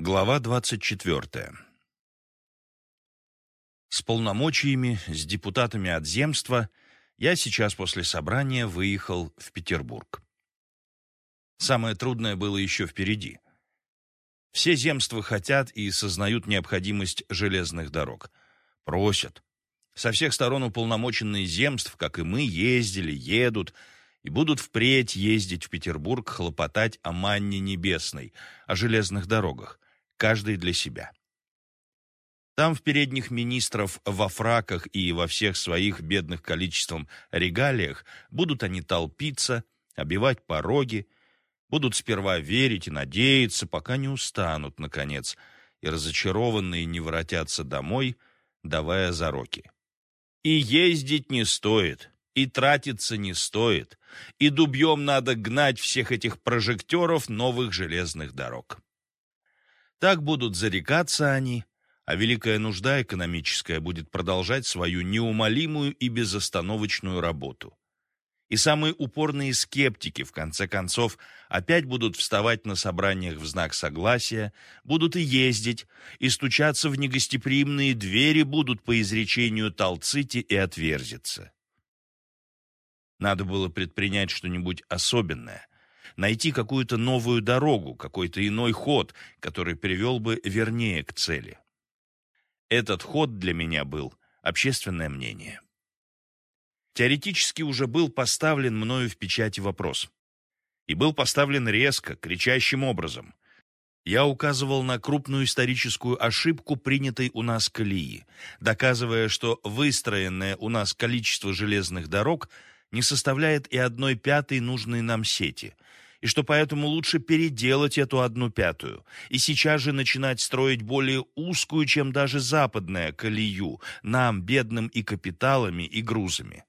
Глава 24. С полномочиями, с депутатами от земства я сейчас после собрания выехал в Петербург. Самое трудное было еще впереди. Все земства хотят и сознают необходимость железных дорог. Просят. Со всех сторон уполномоченные земств, как и мы, ездили, едут и будут впредь ездить в Петербург, хлопотать о манне небесной, о железных дорогах каждый для себя. Там в передних министров во фраках и во всех своих бедных количеством регалиях будут они толпиться, обивать пороги, будут сперва верить и надеяться, пока не устанут, наконец, и разочарованные не воротятся домой, давая зароки. И ездить не стоит, и тратиться не стоит, и дубьем надо гнать всех этих прожекторов новых железных дорог. Так будут зарекаться они, а великая нужда экономическая будет продолжать свою неумолимую и безостановочную работу. И самые упорные скептики, в конце концов, опять будут вставать на собраниях в знак согласия, будут и ездить, и стучаться в негостеприимные двери будут по изречению Талцити и отверзиться. Надо было предпринять что-нибудь особенное, найти какую-то новую дорогу, какой-то иной ход, который привел бы вернее к цели. Этот ход для меня был общественное мнение. Теоретически уже был поставлен мною в печати вопрос. И был поставлен резко, кричащим образом. Я указывал на крупную историческую ошибку, принятой у нас колеи, доказывая, что выстроенное у нас количество железных дорог не составляет и одной пятой нужной нам сети – и что поэтому лучше переделать эту одну пятую и сейчас же начинать строить более узкую, чем даже западная, колею, нам, бедным и капиталами, и грузами.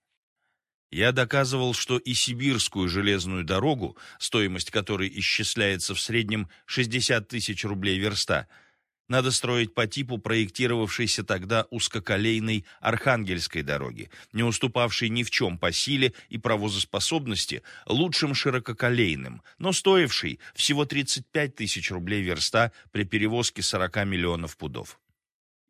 Я доказывал, что и сибирскую железную дорогу, стоимость которой исчисляется в среднем 60 тысяч рублей верста, надо строить по типу проектировавшейся тогда узкоколейной Архангельской дороги, не уступавшей ни в чем по силе и провозоспособности лучшим ширококолейным, но стоившей всего 35 тысяч рублей верста при перевозке 40 миллионов пудов.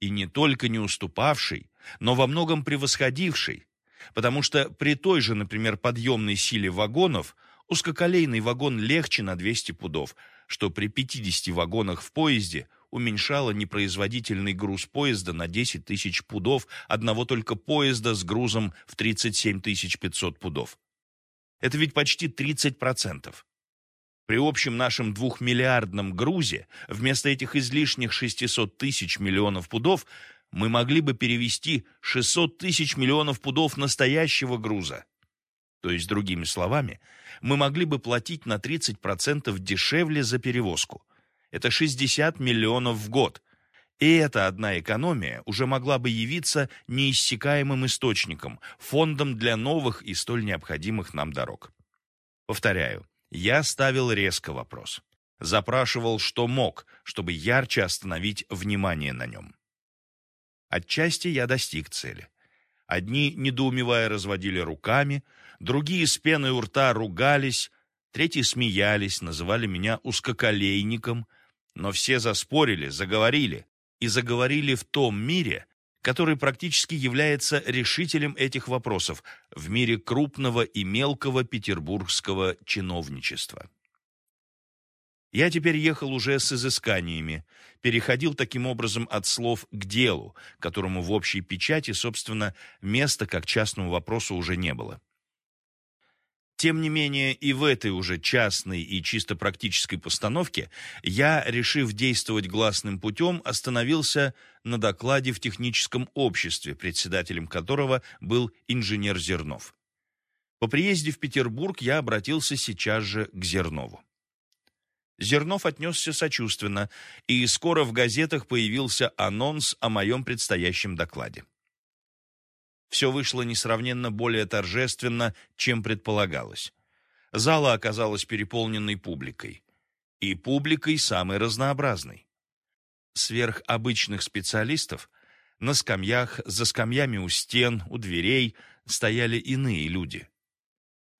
И не только не уступавшей, но во многом превосходившей, потому что при той же, например, подъемной силе вагонов узкоколейный вагон легче на 200 пудов, что при 50 вагонах в поезде – уменьшала непроизводительный груз поезда на 10 тысяч пудов одного только поезда с грузом в 37 500 пудов. Это ведь почти 30%. При общем нашем двухмиллиардном грузе вместо этих излишних 600 тысяч миллионов пудов мы могли бы перевести 600 тысяч миллионов пудов настоящего груза. То есть, другими словами, мы могли бы платить на 30% дешевле за перевозку. Это 60 миллионов в год. И эта одна экономия уже могла бы явиться неиссякаемым источником, фондом для новых и столь необходимых нам дорог. Повторяю, я ставил резко вопрос. Запрашивал, что мог, чтобы ярче остановить внимание на нем. Отчасти я достиг цели. Одни, недоумевая, разводили руками, другие с пеной у рта ругались, третьи смеялись, называли меня узкоколейником – но все заспорили, заговорили, и заговорили в том мире, который практически является решителем этих вопросов в мире крупного и мелкого петербургского чиновничества. Я теперь ехал уже с изысканиями, переходил таким образом от слов к делу, которому в общей печати, собственно, места как частному вопросу уже не было. Тем не менее, и в этой уже частной и чисто практической постановке я, решив действовать гласным путем, остановился на докладе в техническом обществе, председателем которого был инженер Зернов. По приезде в Петербург я обратился сейчас же к Зернову. Зернов отнесся сочувственно, и скоро в газетах появился анонс о моем предстоящем докладе. Все вышло несравненно более торжественно, чем предполагалось. Зала оказалась переполненной публикой. И публикой самой разнообразной. Сверх обычных специалистов на скамьях, за скамьями у стен, у дверей стояли иные люди.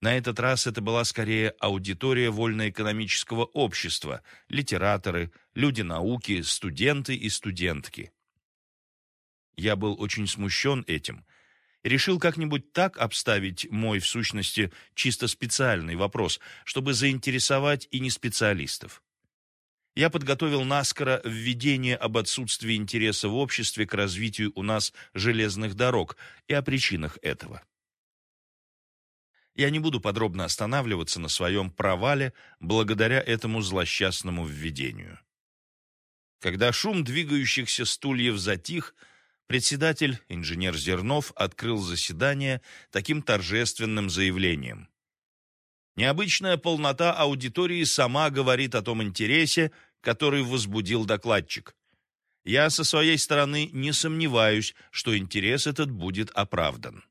На этот раз это была скорее аудитория вольноэкономического общества, литераторы, люди науки, студенты и студентки. Я был очень смущен этим решил как-нибудь так обставить мой, в сущности, чисто специальный вопрос, чтобы заинтересовать и не специалистов. Я подготовил наскоро введение об отсутствии интереса в обществе к развитию у нас железных дорог и о причинах этого. Я не буду подробно останавливаться на своем провале благодаря этому злосчастному введению. Когда шум двигающихся стульев затих, председатель, инженер Зернов, открыл заседание таким торжественным заявлением. Необычная полнота аудитории сама говорит о том интересе, который возбудил докладчик. Я со своей стороны не сомневаюсь, что интерес этот будет оправдан.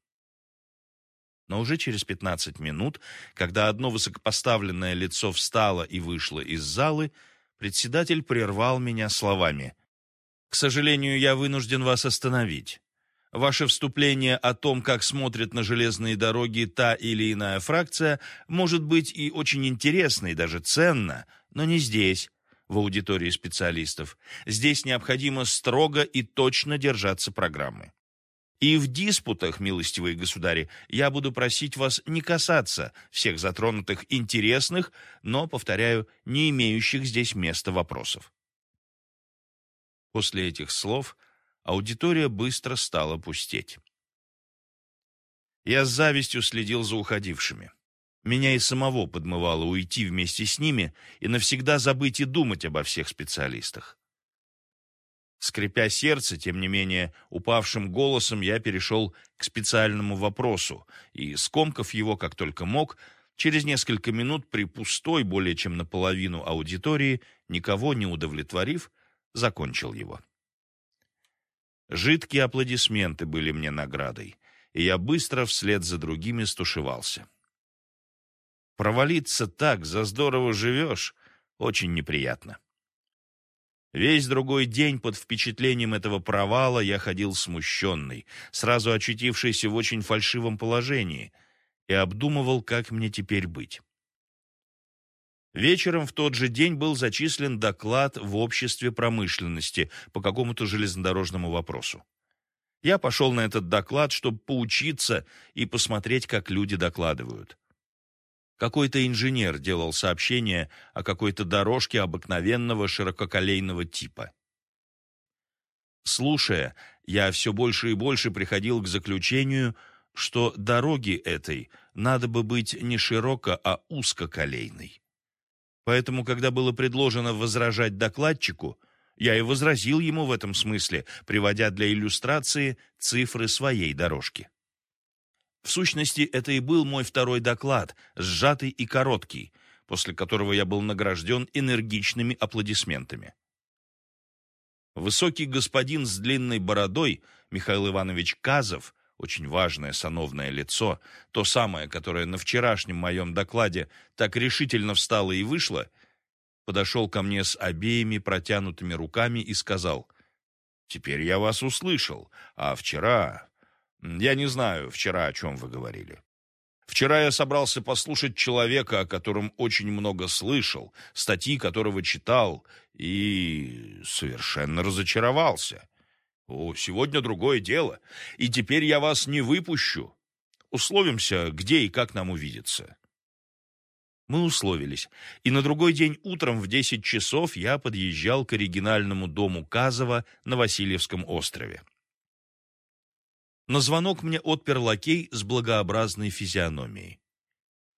Но уже через 15 минут, когда одно высокопоставленное лицо встало и вышло из залы, председатель прервал меня словами. «К сожалению, я вынужден вас остановить. Ваше вступление о том, как смотрит на железные дороги та или иная фракция, может быть и очень интересно, и даже ценно, но не здесь, в аудитории специалистов. Здесь необходимо строго и точно держаться программы. И в диспутах, милостивые государи, я буду просить вас не касаться всех затронутых интересных, но, повторяю, не имеющих здесь места вопросов. После этих слов аудитория быстро стала пустеть. Я с завистью следил за уходившими. Меня и самого подмывало уйти вместе с ними и навсегда забыть и думать обо всех специалистах. Скрипя сердце, тем не менее, упавшим голосом я перешел к специальному вопросу и, скомкав его как только мог, через несколько минут при пустой более чем наполовину аудитории, никого не удовлетворив, закончил его. Жидкие аплодисменты были мне наградой, и я быстро вслед за другими стушевался. Провалиться так, за здорово живешь, очень неприятно. Весь другой день под впечатлением этого провала я ходил смущенный, сразу очутившийся в очень фальшивом положении, и обдумывал, как мне теперь быть. Вечером в тот же день был зачислен доклад в обществе промышленности по какому-то железнодорожному вопросу. Я пошел на этот доклад, чтобы поучиться и посмотреть, как люди докладывают. Какой-то инженер делал сообщение о какой-то дорожке обыкновенного ширококолейного типа. Слушая, я все больше и больше приходил к заключению, что дороги этой надо бы быть не широко, а узкоколейной. Поэтому, когда было предложено возражать докладчику, я и возразил ему в этом смысле, приводя для иллюстрации цифры своей дорожки. В сущности, это и был мой второй доклад, сжатый и короткий, после которого я был награжден энергичными аплодисментами. Высокий господин с длинной бородой, Михаил Иванович Казов, очень важное сановное лицо, то самое, которое на вчерашнем моем докладе так решительно встало и вышло, подошел ко мне с обеими протянутыми руками и сказал, «Теперь я вас услышал, а вчера я не знаю вчера, о чем вы говорили. Вчера я собрался послушать человека, о котором очень много слышал, статьи которого читал, и совершенно разочаровался. О, сегодня другое дело, и теперь я вас не выпущу. Условимся, где и как нам увидеться. Мы условились, и на другой день утром в 10 часов я подъезжал к оригинальному дому Казова на Васильевском острове. На звонок мне отпер лакей с благообразной физиономией.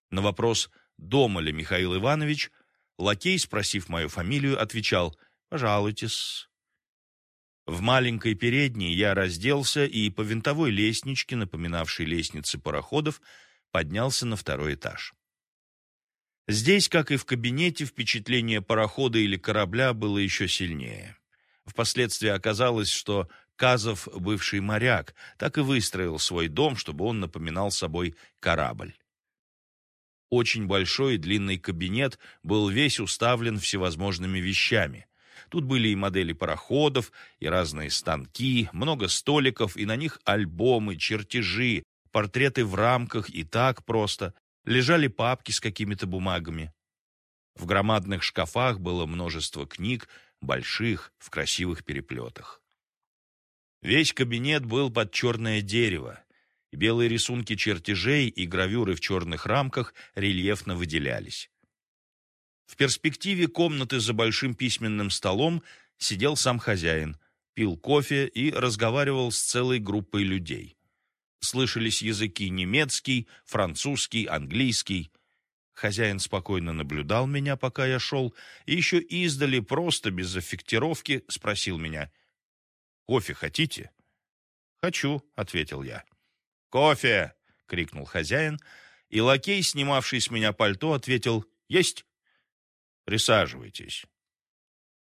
На вопрос, дома ли Михаил Иванович, лакей, спросив мою фамилию, отвечал «Пожалуйтесь». В маленькой передней я разделся и по винтовой лестничке, напоминавшей лестницы пароходов, поднялся на второй этаж. Здесь, как и в кабинете, впечатление парохода или корабля было еще сильнее. Впоследствии оказалось, что Казов, бывший моряк, так и выстроил свой дом, чтобы он напоминал собой корабль. Очень большой и длинный кабинет был весь уставлен всевозможными вещами. Тут были и модели пароходов, и разные станки, много столиков, и на них альбомы, чертежи, портреты в рамках и так просто. Лежали папки с какими-то бумагами. В громадных шкафах было множество книг, больших, в красивых переплетах. Весь кабинет был под черное дерево, белые рисунки чертежей и гравюры в черных рамках рельефно выделялись. В перспективе комнаты за большим письменным столом сидел сам хозяин, пил кофе и разговаривал с целой группой людей. Слышались языки немецкий, французский, английский. Хозяин спокойно наблюдал меня, пока я шел, и еще издали, просто без аффектировки, спросил меня, «Кофе хотите?» «Хочу», — ответил я. «Кофе!» — крикнул хозяин, и лакей, снимавший с меня пальто, ответил, «Есть!» «Присаживайтесь».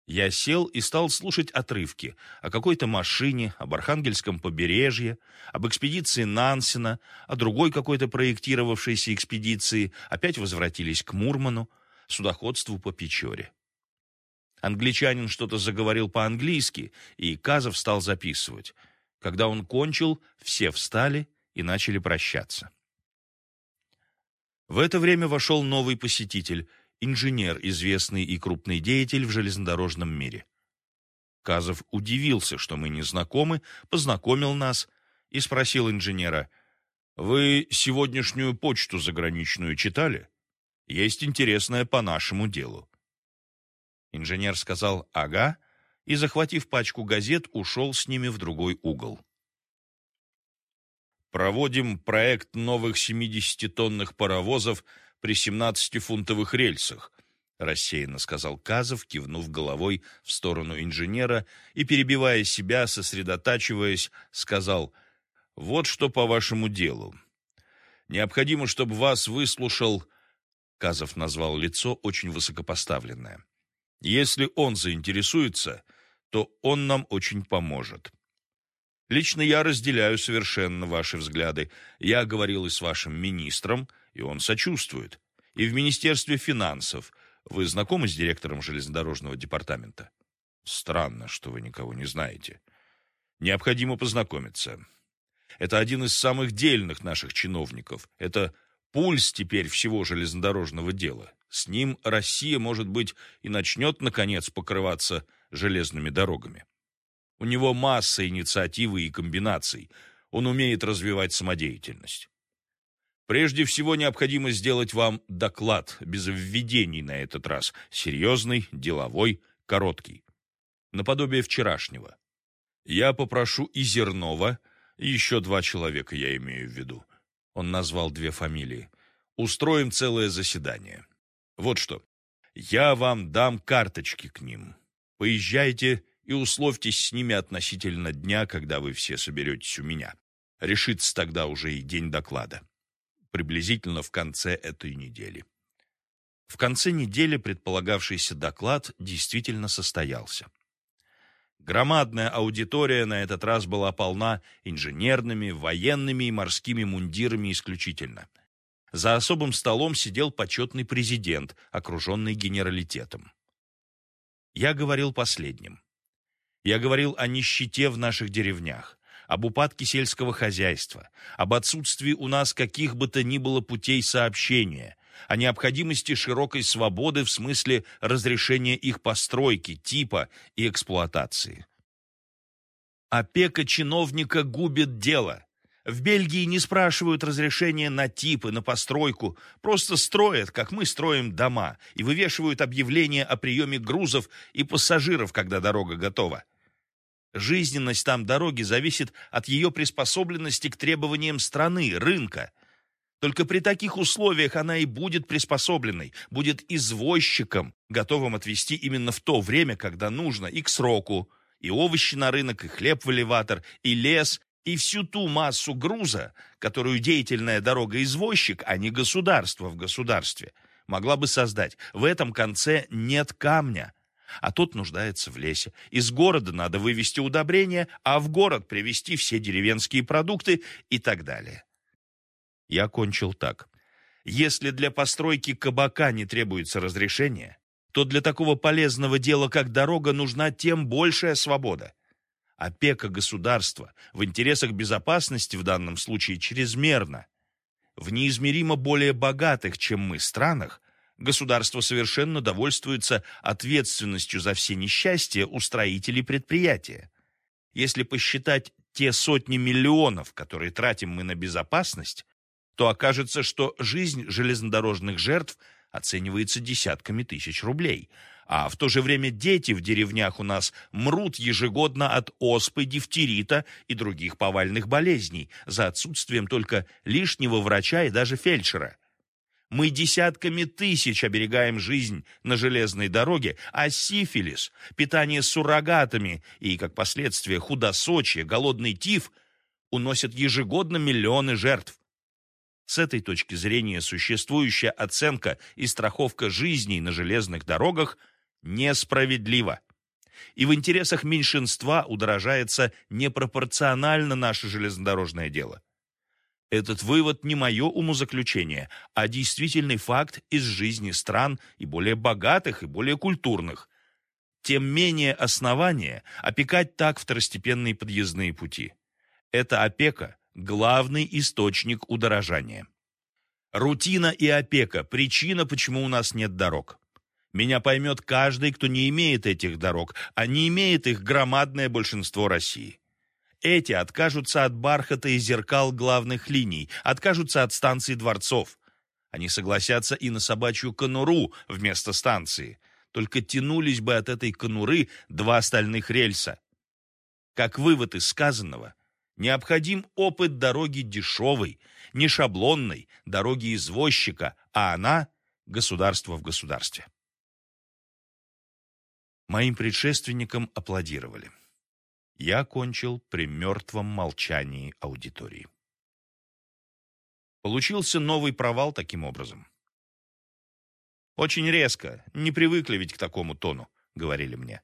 Я сел и стал слушать отрывки о какой-то машине, об Архангельском побережье, об экспедиции Нансена, о другой какой-то проектировавшейся экспедиции, опять возвратились к Мурману, судоходству по Печоре. Англичанин что-то заговорил по-английски, и Казов стал записывать. Когда он кончил, все встали и начали прощаться. В это время вошел новый посетитель — инженер, известный и крупный деятель в железнодорожном мире. Казов удивился, что мы не знакомы, познакомил нас и спросил инженера, «Вы сегодняшнюю почту заграничную читали? Есть интересное по нашему делу». Инженер сказал «Ага», и, захватив пачку газет, ушел с ними в другой угол. Проводим проект новых 70-тонных паровозов при 17-фунтовых рельсах, рассеянно сказал Казов, кивнув головой в сторону инженера и, перебивая себя, сосредотачиваясь, сказал «Вот что по вашему делу. Необходимо, чтобы вас выслушал...» Казов назвал лицо очень высокопоставленное. «Если он заинтересуется, то он нам очень поможет». Лично я разделяю совершенно ваши взгляды. Я говорил и с вашим министром, и он сочувствует. И в Министерстве финансов. Вы знакомы с директором железнодорожного департамента? Странно, что вы никого не знаете. Необходимо познакомиться. Это один из самых дельных наших чиновников. Это пульс теперь всего железнодорожного дела. С ним Россия, может быть, и начнет, наконец, покрываться железными дорогами. У него масса инициативы и комбинаций. Он умеет развивать самодеятельность. Прежде всего необходимо сделать вам доклад, без введений на этот раз, серьезный, деловой, короткий. Наподобие вчерашнего. Я попрошу и Зернова, и еще два человека я имею в виду. Он назвал две фамилии. Устроим целое заседание. Вот что. Я вам дам карточки к ним. Поезжайте и условьтесь с ними относительно дня, когда вы все соберетесь у меня. Решится тогда уже и день доклада приблизительно в конце этой недели. В конце недели предполагавшийся доклад действительно состоялся. Громадная аудитория на этот раз была полна инженерными, военными и морскими мундирами исключительно. За особым столом сидел почетный президент, окруженный генералитетом. Я говорил последним. Я говорил о нищете в наших деревнях, об упадке сельского хозяйства, об отсутствии у нас каких бы то ни было путей сообщения, о необходимости широкой свободы в смысле разрешения их постройки, типа и эксплуатации. Опека чиновника губит дело. В Бельгии не спрашивают разрешения на типы, на постройку, просто строят, как мы строим дома, и вывешивают объявления о приеме грузов и пассажиров, когда дорога готова. Жизненность там дороги зависит от ее приспособленности к требованиям страны, рынка. Только при таких условиях она и будет приспособленной, будет извозчиком, готовым отвезти именно в то время, когда нужно, и к сроку, и овощи на рынок, и хлеб в элеватор, и лес, и всю ту массу груза, которую деятельная дорога-извозчик, а не государство в государстве, могла бы создать. В этом конце нет камня – а тот нуждается в лесе. Из города надо вывести удобрения, а в город привезти все деревенские продукты и так далее. Я кончил так. Если для постройки кабака не требуется разрешение, то для такого полезного дела, как дорога, нужна тем большая свобода. Опека государства в интересах безопасности в данном случае чрезмерна. в неизмеримо более богатых, чем мы, странах государство совершенно довольствуется ответственностью за все несчастья у строителей предприятия. Если посчитать те сотни миллионов, которые тратим мы на безопасность, то окажется, что жизнь железнодорожных жертв оценивается десятками тысяч рублей, а в то же время дети в деревнях у нас мрут ежегодно от оспы, дифтерита и других повальных болезней за отсутствием только лишнего врача и даже фельдшера. Мы десятками тысяч оберегаем жизнь на железной дороге, а сифилис, питание суррогатами и, как последствие, худосочие, голодный тиф уносят ежегодно миллионы жертв. С этой точки зрения существующая оценка и страховка жизней на железных дорогах несправедлива. И в интересах меньшинства удорожается непропорционально наше железнодорожное дело. Этот вывод не мое умозаключение, а действительный факт из жизни стран и более богатых, и более культурных. Тем менее основания опекать так второстепенные подъездные пути. Эта опека – главный источник удорожания. Рутина и опека – причина, почему у нас нет дорог. Меня поймет каждый, кто не имеет этих дорог, а не имеет их громадное большинство России. Эти откажутся от бархата и зеркал главных линий, откажутся от станций дворцов. Они согласятся и на собачью конуру вместо станции. Только тянулись бы от этой конуры два остальных рельса. Как вывод из сказанного, необходим опыт дороги дешевой, не шаблонной, дороги извозчика, а она – государство в государстве. Моим предшественникам аплодировали я кончил при мертвом молчании аудитории. Получился новый провал таким образом. «Очень резко, не привыкли ведь к такому тону», — говорили мне.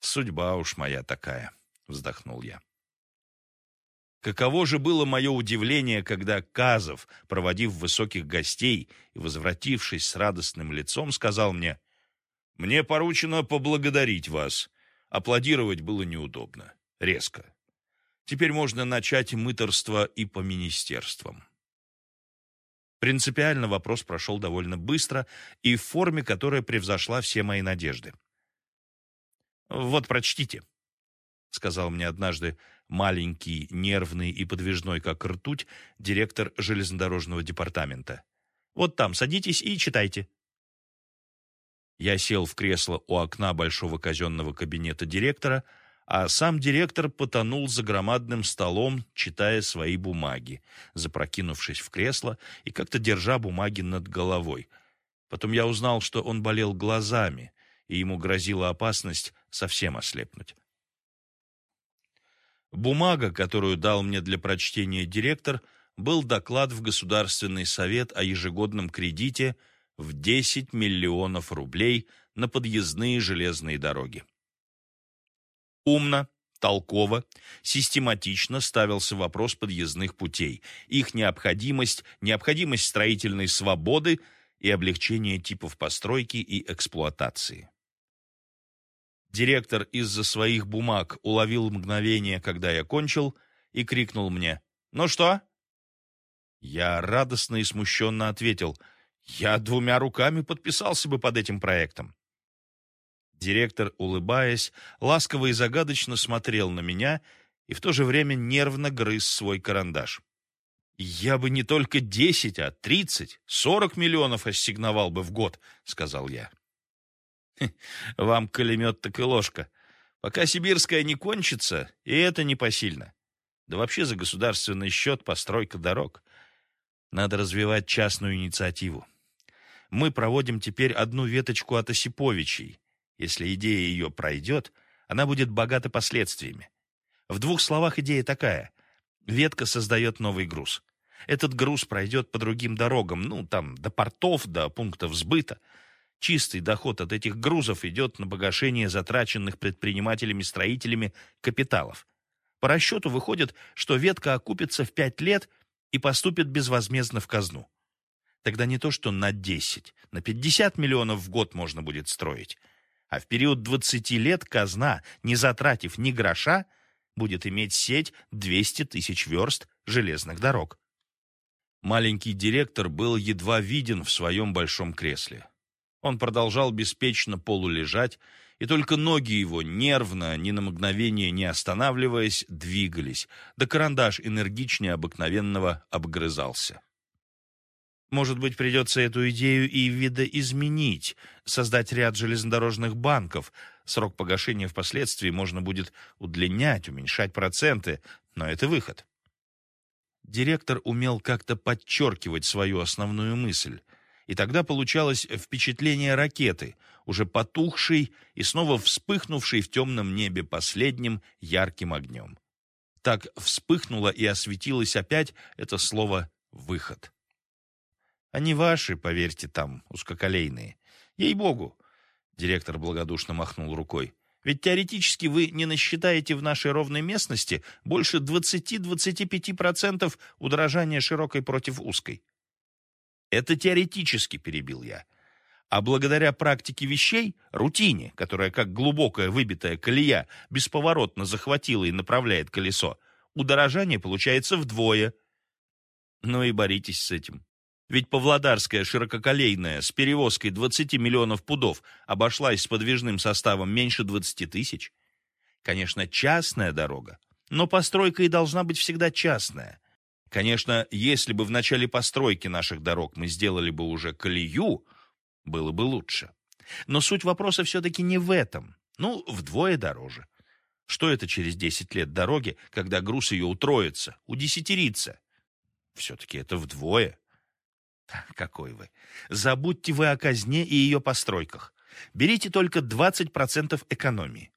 «Судьба уж моя такая», — вздохнул я. Каково же было мое удивление, когда Казов, проводив высоких гостей и возвратившись с радостным лицом, сказал мне, «Мне поручено поблагодарить вас Аплодировать было неудобно, резко. Теперь можно начать мыторство и по министерствам. Принципиально вопрос прошел довольно быстро и в форме, которая превзошла все мои надежды. «Вот, прочтите», — сказал мне однажды маленький, нервный и подвижной, как ртуть, директор железнодорожного департамента. «Вот там садитесь и читайте». Я сел в кресло у окна большого казенного кабинета директора, а сам директор потонул за громадным столом, читая свои бумаги, запрокинувшись в кресло и как-то держа бумаги над головой. Потом я узнал, что он болел глазами, и ему грозила опасность совсем ослепнуть. Бумага, которую дал мне для прочтения директор, был доклад в Государственный совет о ежегодном кредите – в 10 миллионов рублей на подъездные железные дороги. Умно, толково, систематично ставился вопрос подъездных путей, их необходимость, необходимость строительной свободы и облегчение типов постройки и эксплуатации. Директор из-за своих бумаг уловил мгновение, когда я кончил, и крикнул мне «Ну что?» Я радостно и смущенно ответил – я двумя руками подписался бы под этим проектом. Директор, улыбаясь, ласково и загадочно смотрел на меня и в то же время нервно грыз свой карандаш. «Я бы не только десять, а тридцать, сорок миллионов ассигновал бы в год», — сказал я. «Вам колемет так и ложка. Пока сибирская не кончится, и это не посильно. Да вообще за государственный счет постройка дорог. Надо развивать частную инициативу мы проводим теперь одну веточку от Осиповичей. Если идея ее пройдет, она будет богата последствиями. В двух словах идея такая. Ветка создает новый груз. Этот груз пройдет по другим дорогам, ну, там, до портов, до пунктов сбыта. Чистый доход от этих грузов идет на погашение затраченных предпринимателями-строителями капиталов. По расчету выходит, что ветка окупится в пять лет и поступит безвозмездно в казну. Тогда не то что на 10, на 50 миллионов в год можно будет строить. А в период 20 лет казна, не затратив ни гроша, будет иметь сеть 200 тысяч верст железных дорог. Маленький директор был едва виден в своем большом кресле. Он продолжал беспечно полулежать, и только ноги его, нервно, ни на мгновение не останавливаясь, двигались, да карандаш энергичнее обыкновенного обгрызался. Может быть, придется эту идею и видоизменить, создать ряд железнодорожных банков. Срок погашения впоследствии можно будет удлинять, уменьшать проценты, но это выход. Директор умел как-то подчеркивать свою основную мысль, и тогда получалось впечатление ракеты, уже потухшей и снова вспыхнувшей в темном небе последним ярким огнем. Так вспыхнуло и осветилось опять это слово «выход». Они ваши, поверьте, там, узкоколейные. Ей-богу!» Директор благодушно махнул рукой. «Ведь теоретически вы не насчитаете в нашей ровной местности больше 20-25% удорожания широкой против узкой». «Это теоретически», — перебил я. А благодаря практике вещей, рутине, которая как глубокая выбитая колея бесповоротно захватила и направляет колесо, удорожание получается вдвое. Ну и боритесь с этим. Ведь Павлодарская ширококолейная с перевозкой 20 миллионов пудов обошлась с подвижным составом меньше 20 тысяч. Конечно, частная дорога, но постройка и должна быть всегда частная. Конечно, если бы в начале постройки наших дорог мы сделали бы уже колею, было бы лучше. Но суть вопроса все-таки не в этом. Ну, вдвое дороже. Что это через 10 лет дороги, когда груз ее утроится, удесятерится? Все-таки это вдвое. Какой вы. Забудьте вы о казне и ее постройках. Берите только 20% экономии.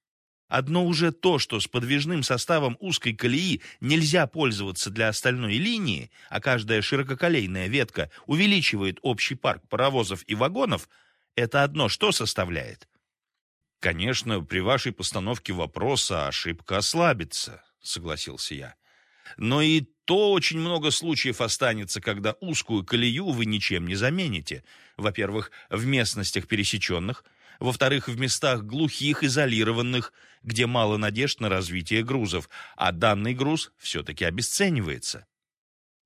Одно уже то, что с подвижным составом узкой колеи нельзя пользоваться для остальной линии, а каждая ширококолейная ветка увеличивает общий парк паровозов и вагонов, это одно что составляет? Конечно, при вашей постановке вопроса ошибка ослабится, согласился я. Но и то очень много случаев останется, когда узкую колею вы ничем не замените. Во-первых, в местностях пересеченных, во-вторых, в местах глухих, изолированных, где мало надежд на развитие грузов, а данный груз все-таки обесценивается.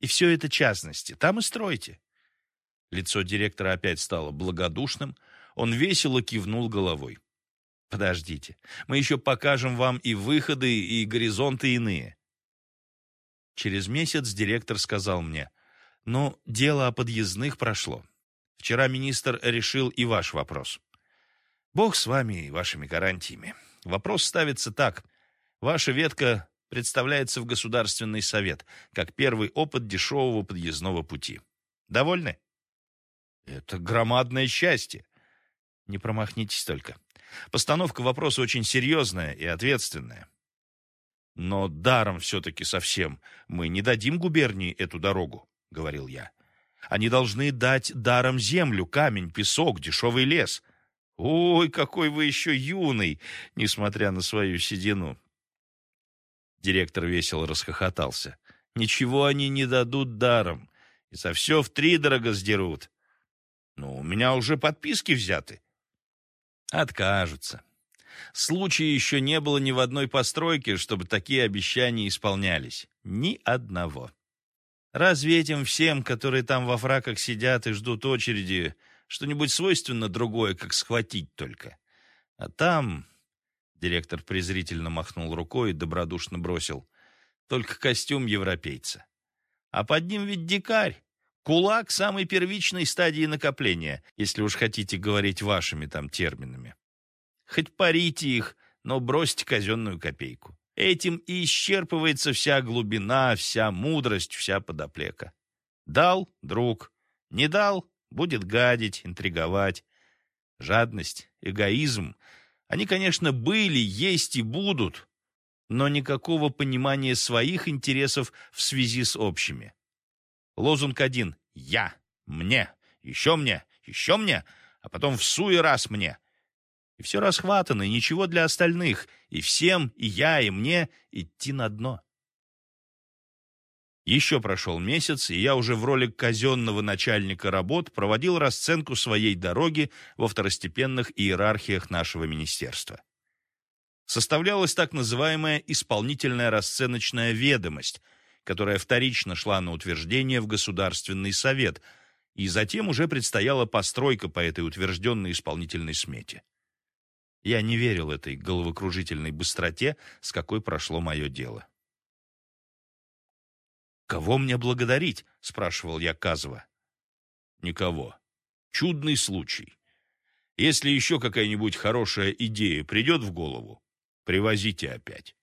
И все это частности, там и стройте. Лицо директора опять стало благодушным, он весело кивнул головой. Подождите, мы еще покажем вам и выходы, и горизонты иные. Через месяц директор сказал мне, «Ну, дело о подъездных прошло. Вчера министр решил и ваш вопрос. Бог с вами и вашими гарантиями. Вопрос ставится так. Ваша ветка представляется в Государственный совет, как первый опыт дешевого подъездного пути. Довольны? Это громадное счастье. Не промахнитесь только. Постановка вопроса очень серьезная и ответственная. Но даром все-таки совсем мы не дадим губернии эту дорогу, — говорил я. Они должны дать даром землю, камень, песок, дешевый лес. Ой, какой вы еще юный, несмотря на свою седину. Директор весело расхохотался. Ничего они не дадут даром, и за все втридорого сдерут. Ну, у меня уже подписки взяты. Откажутся. Случая еще не было ни в одной постройке, чтобы такие обещания исполнялись. Ни одного. Разве этим всем, которые там во фраках сидят и ждут очереди, что-нибудь свойственно другое, как схватить только? А там... Директор презрительно махнул рукой и добродушно бросил. Только костюм европейца. А под ним ведь дикарь. Кулак самой первичной стадии накопления, если уж хотите говорить вашими там терминами. Хоть парите их, но бросьте казенную копейку. Этим и исчерпывается вся глубина, вся мудрость, вся подоплека. Дал — друг, не дал — будет гадить, интриговать. Жадность, эгоизм — они, конечно, были, есть и будут, но никакого понимания своих интересов в связи с общими. Лозунг один — «Я», «Мне», «Еще мне», «Еще мне», а потом в суе раз мне — и все расхватано, и ничего для остальных, и всем, и я, и мне идти на дно. Еще прошел месяц, и я уже в роли казенного начальника работ проводил расценку своей дороги во второстепенных иерархиях нашего министерства. Составлялась так называемая исполнительная расценочная ведомость, которая вторично шла на утверждение в Государственный совет, и затем уже предстояла постройка по этой утвержденной исполнительной смете. Я не верил этой головокружительной быстроте, с какой прошло мое дело. «Кого мне благодарить?» — спрашивал я Казова. «Никого. Чудный случай. Если еще какая-нибудь хорошая идея придет в голову, привозите опять».